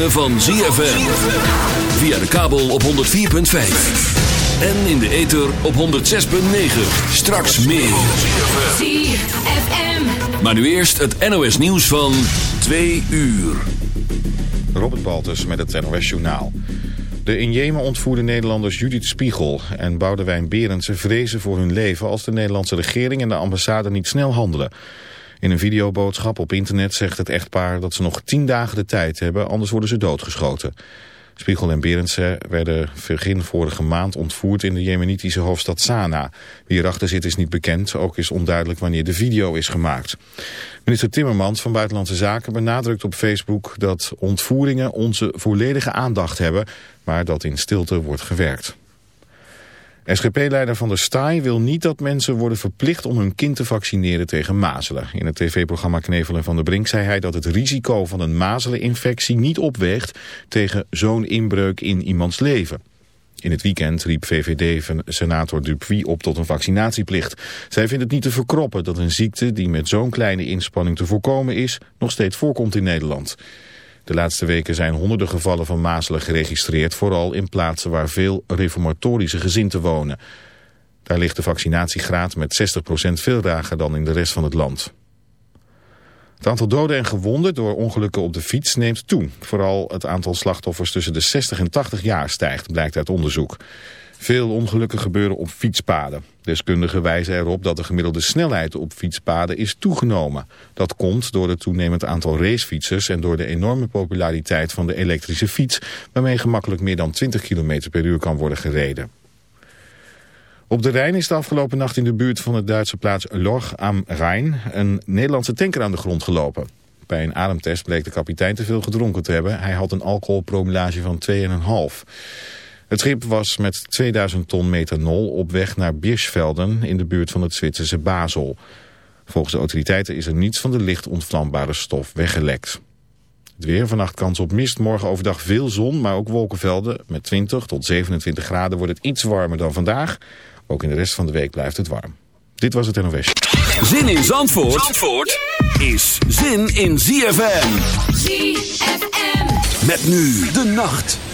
ritme van ZFM. Via de kabel op 104.5. En in de ether op 106.9. Straks meer. ZFM. Maar nu eerst het NOS nieuws van 2 uur. Robert Baltus met het NOS Journaal. De in Jemen ontvoerde Nederlanders Judith Spiegel en Boudewijn Berendsen vrezen voor hun leven als de Nederlandse regering en de ambassade niet snel handelen. In een videoboodschap op internet zegt het echtpaar dat ze nog tien dagen de tijd hebben, anders worden ze doodgeschoten. Spiegel en Berendsen werden begin vorige maand ontvoerd in de jemenitische hoofdstad Sanaa. Wie erachter zit is niet bekend, ook is onduidelijk wanneer de video is gemaakt. Minister Timmermans van Buitenlandse Zaken benadrukt op Facebook dat ontvoeringen onze volledige aandacht hebben, maar dat in stilte wordt gewerkt. SGP-leider Van der Staaij wil niet dat mensen worden verplicht om hun kind te vaccineren tegen mazelen. In het tv-programma Knevelen van der Brink zei hij dat het risico van een mazeleninfectie niet opweegt tegen zo'n inbreuk in iemands leven. In het weekend riep VVD-senator Dupuy op tot een vaccinatieplicht. Zij vindt het niet te verkroppen dat een ziekte die met zo'n kleine inspanning te voorkomen is, nog steeds voorkomt in Nederland. De laatste weken zijn honderden gevallen van mazelen geregistreerd, vooral in plaatsen waar veel reformatorische gezinten wonen. Daar ligt de vaccinatiegraad met 60% veel lager dan in de rest van het land. Het aantal doden en gewonden door ongelukken op de fiets neemt toe. Vooral het aantal slachtoffers tussen de 60 en 80 jaar stijgt, blijkt uit onderzoek. Veel ongelukken gebeuren op fietspaden. Deskundigen wijzen erop dat de gemiddelde snelheid op fietspaden is toegenomen. Dat komt door het toenemend aantal racefietsers en door de enorme populariteit van de elektrische fiets, waarmee gemakkelijk meer dan 20 km per uur kan worden gereden. Op de Rijn is de afgelopen nacht in de buurt van de Duitse plaats Lorch am Rijn een Nederlandse tanker aan de grond gelopen. Bij een ademtest bleek de kapitein te veel gedronken te hebben. Hij had een alcoholpromillage van 2,5. Het schip was met 2000 ton methanol op weg naar Birschvelden in de buurt van het Zwitserse Basel. Volgens de autoriteiten is er niets van de licht ontvlambare stof weggelekt. Het weer, vannacht kans op mist, morgen overdag veel zon, maar ook wolkenvelden. Met 20 tot 27 graden wordt het iets warmer dan vandaag. Ook in de rest van de week blijft het warm. Dit was het NOS. Zin in Zandvoort, Zandvoort is zin in ZFM. ZFM. Met nu de nacht.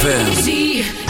ZFM.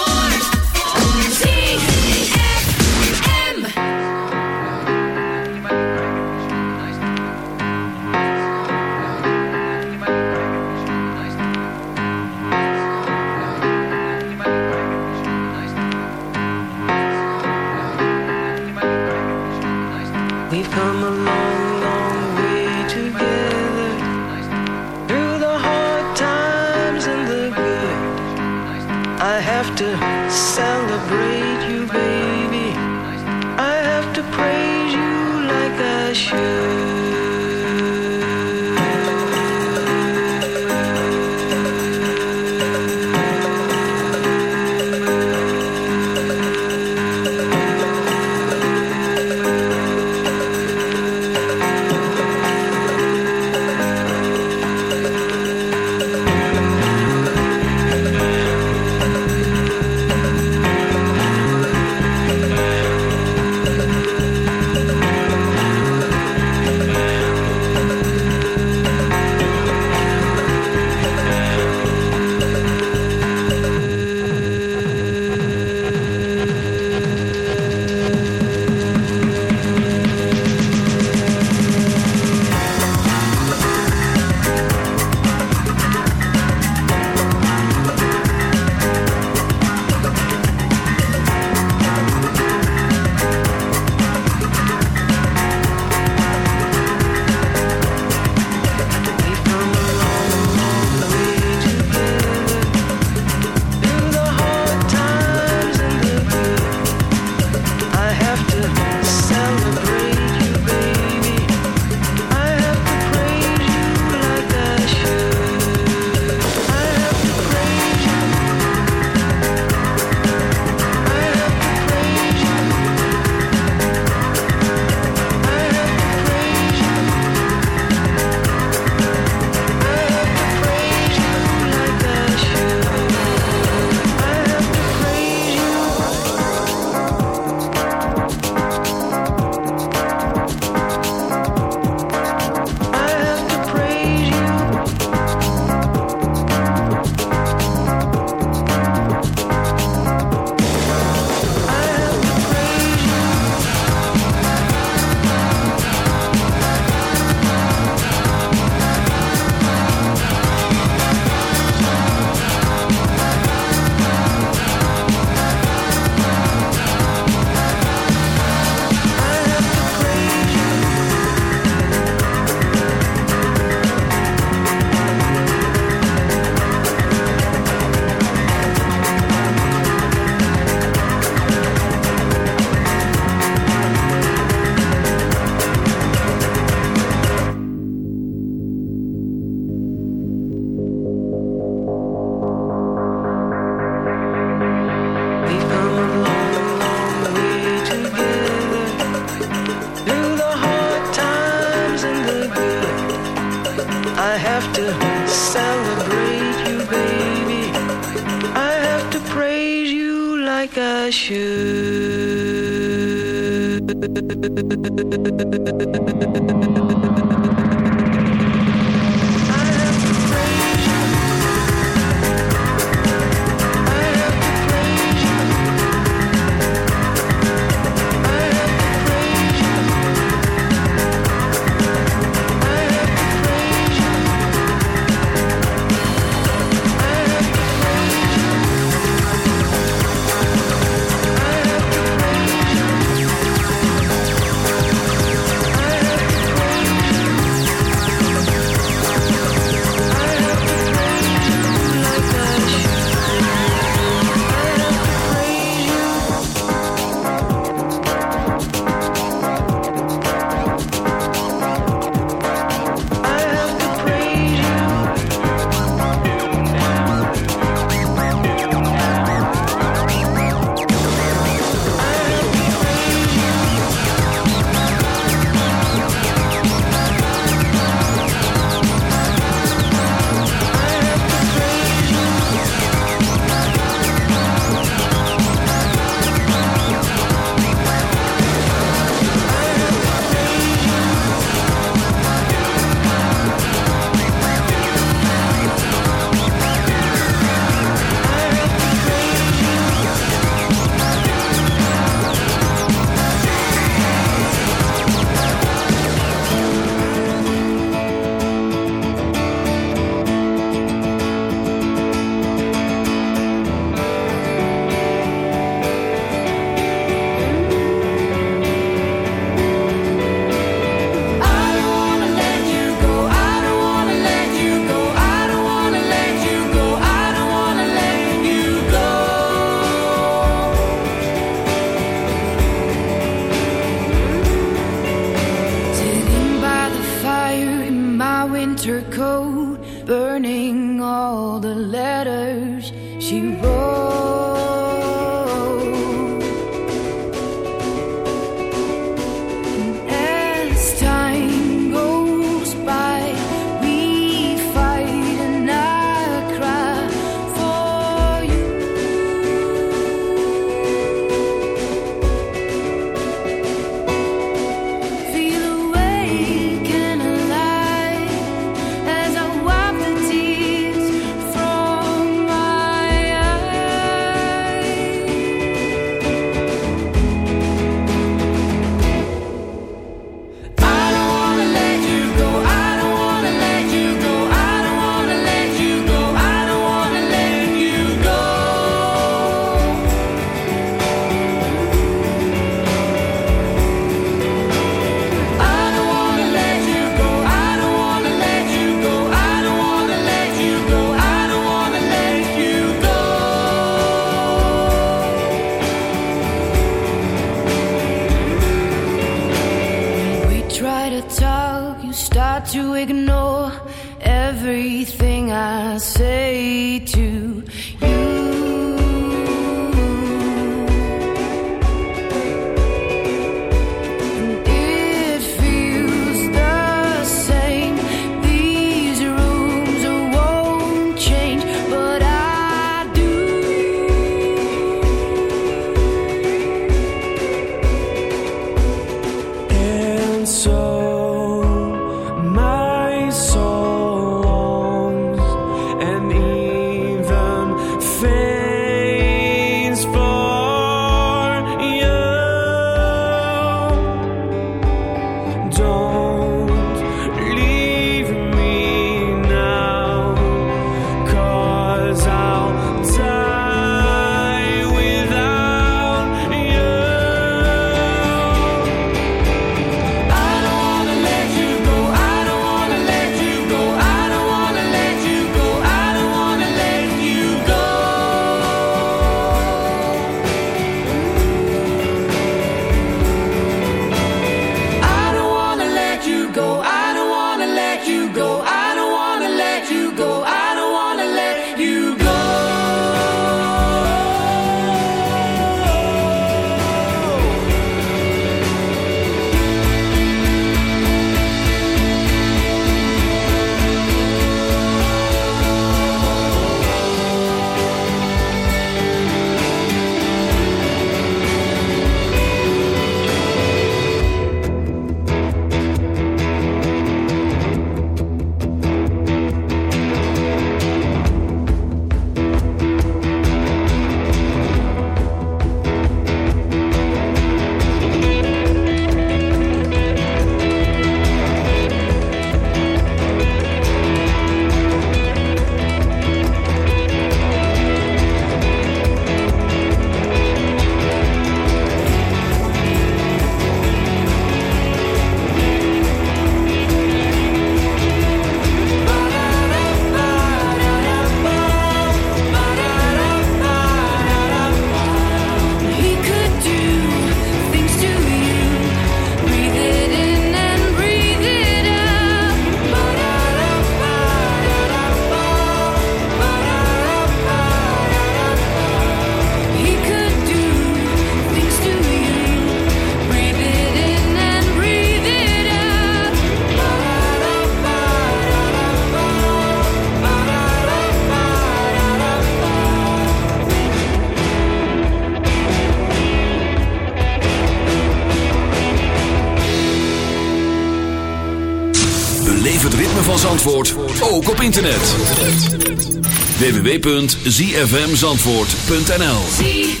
www.zfmzandvoort.nl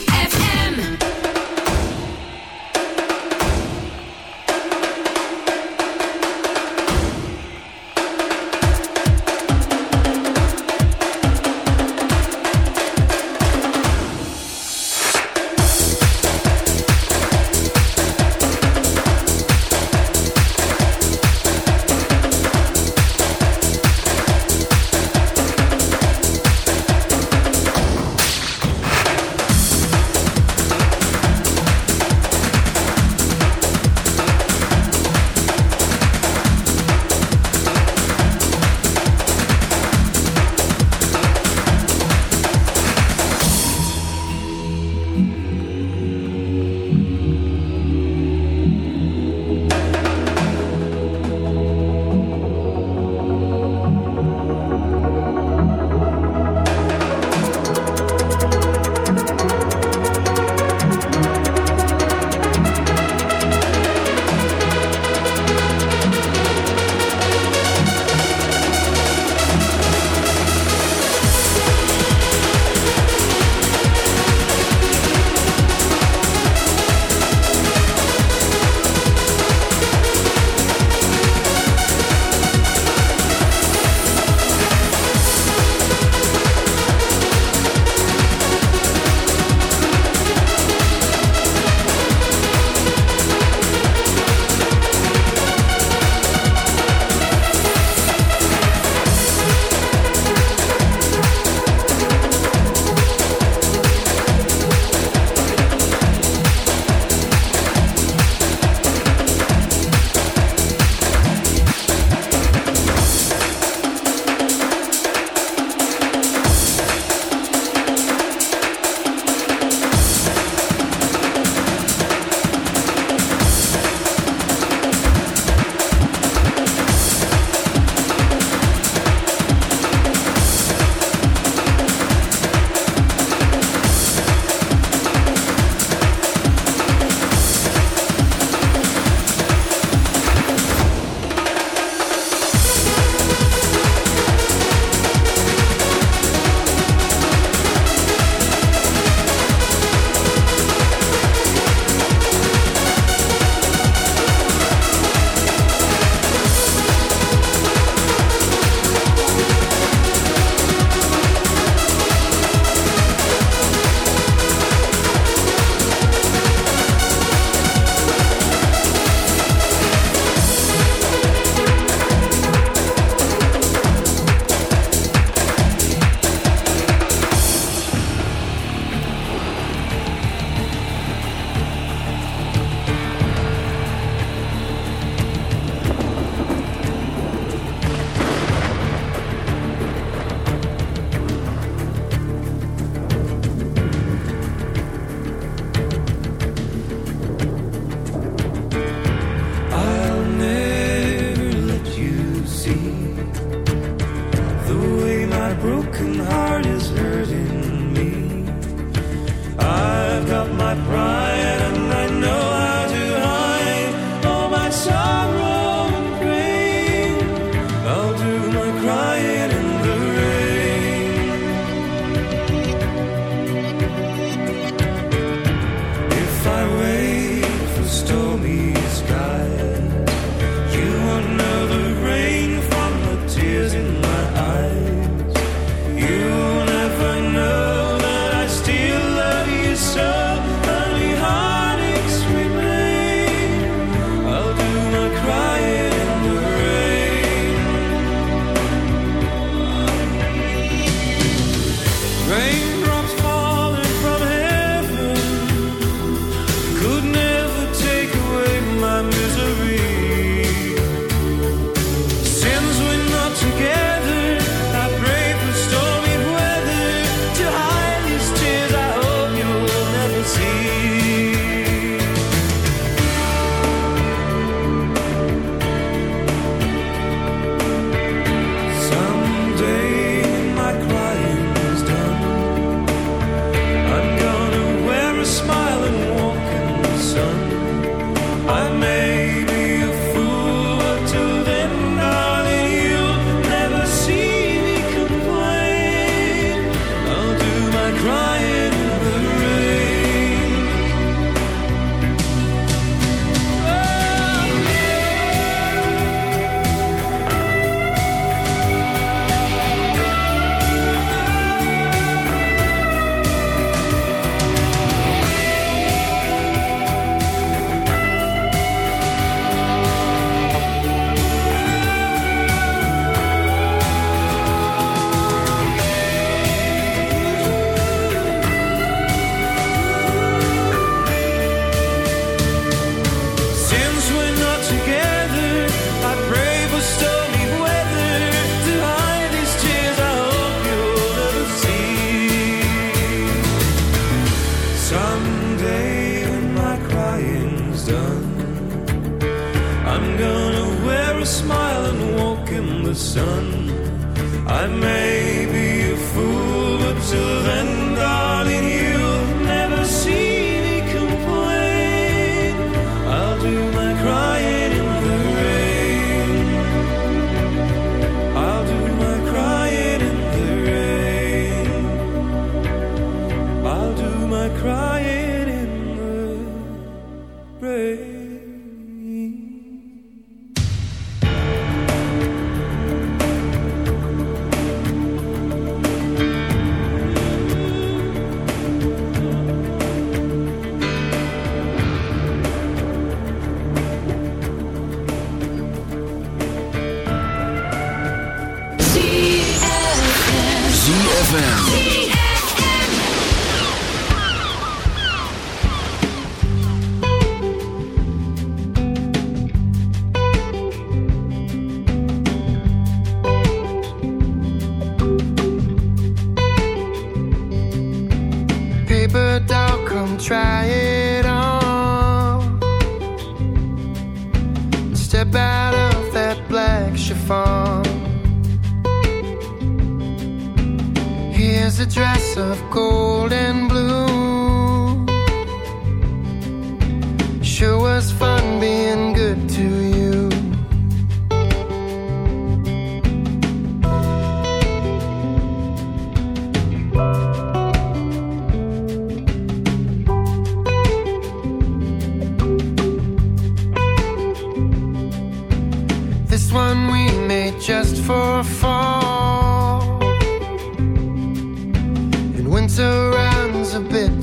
smile and walk in the sun. I may be a fool, but till then.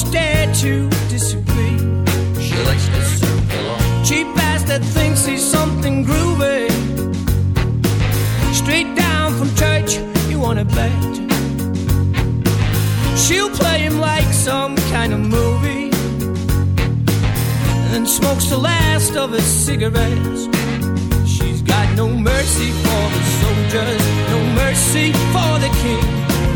Don't dare to disagree. She likes to circle on. Cheap ass that thinks he's something groovy. Straight down from church, you wanna bet. She'll play him like some kind of movie. And then smokes the last of his cigarettes. She's got no mercy for the soldiers, no mercy for the king,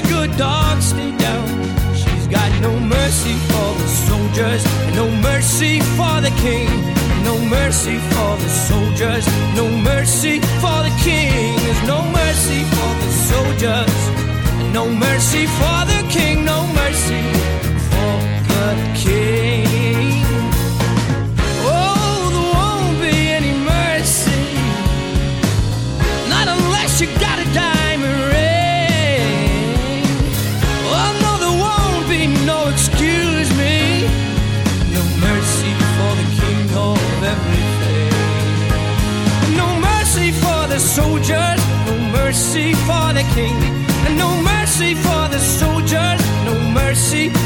good dog, stay down. She's got no mercy for the soldiers, no mercy for the king. No mercy for the soldiers, no mercy for the king. There's no mercy for the soldiers. No mercy for the king, no mercy for the king.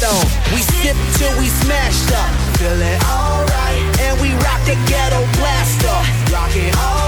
sweat on. We sip till we smashed up. Feeling alright. And we rock the ghetto blaster. Rockin' all